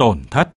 tổn thất.